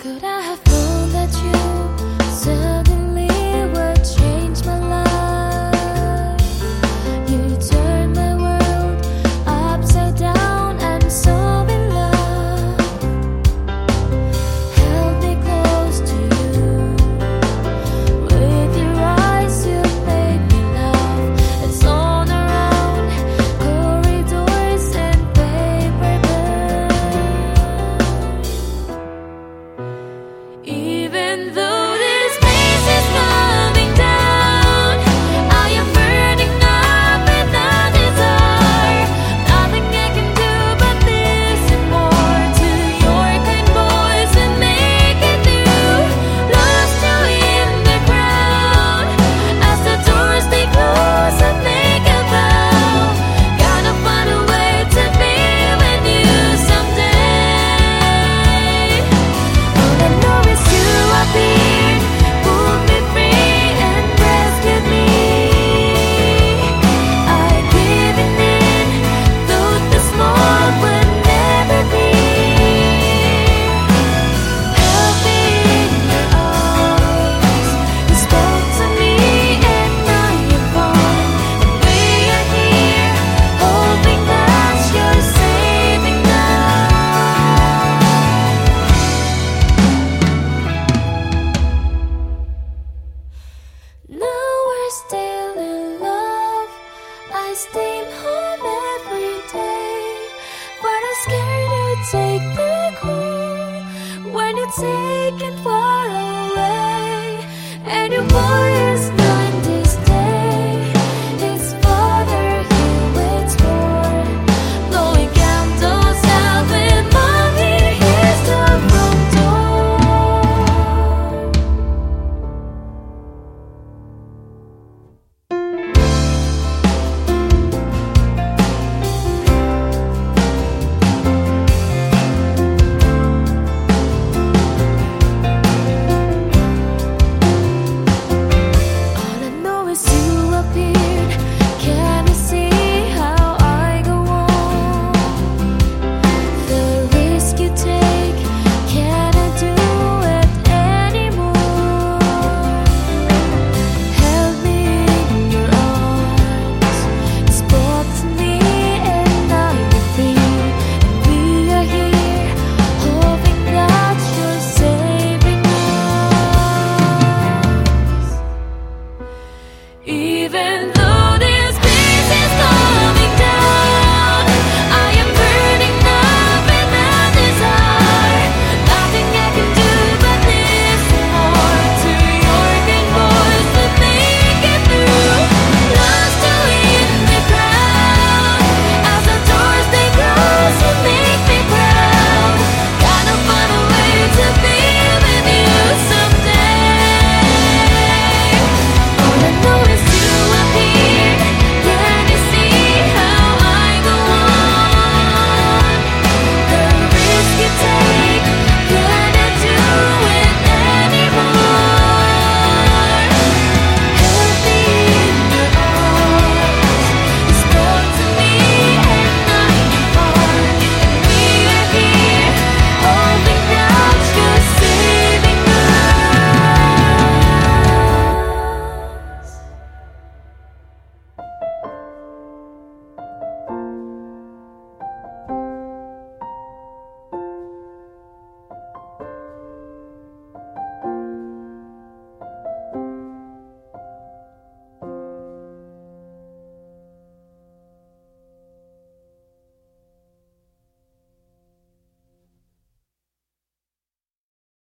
could I have steam home every day. But I'm scared to take the call when you're taken for a